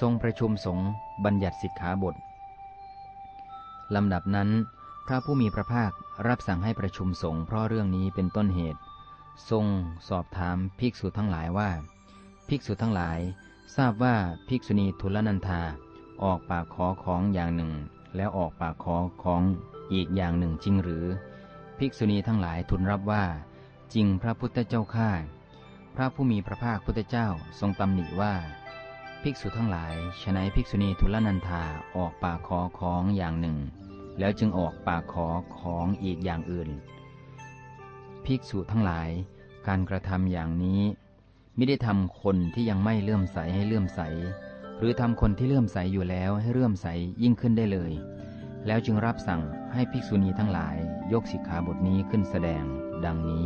ทรงประชุมสงฆ์บัญญัติสิกขาบทลำดับนั้น พระผู้มีพระภาครับสั่งให้ประชุมสงฆ์เพราะเรื่องนี้เป็นต้นเหตุ ทรงสอบถามภิกษุทั้งหลายว่า ภิกษุทั้งหลาย ทราบว่าภิกษุณีทุลนันธาออกปากขอของอย่างหนึ่ง แล้วออกปากขอของอีกอย่างหนึ่งจริงหรือ ภิกษุณีทั้งหลายทูลรับว่า จริงพระพุทธเจ้าข้าพระผู้มีพระภาคพุทธเจ้าทรงตำหนิว่า ภิกษุทั้งหลายฉนัยภิกษุณีทุลนันธาออกปากขอของอย่างหนึ่ง แล้วจึงออกปากขอของอีกอย่างอื่น ภิกษุทั้งหลาย การกระทำอย่างนี้ไม่ได้ทำคนที่ยังไม่เลื่อมใสให้เลื่อมใส หรือทำคนที่เลื่อมใสอยู่แล้วให้เลื่อมใสยิ่งขึ้นได้เลย แล้วจึงรับสั่งให้ภิกษุณีทั้งหลายยกสิกขาบทนี้ขึ้นแสดง ดังนี้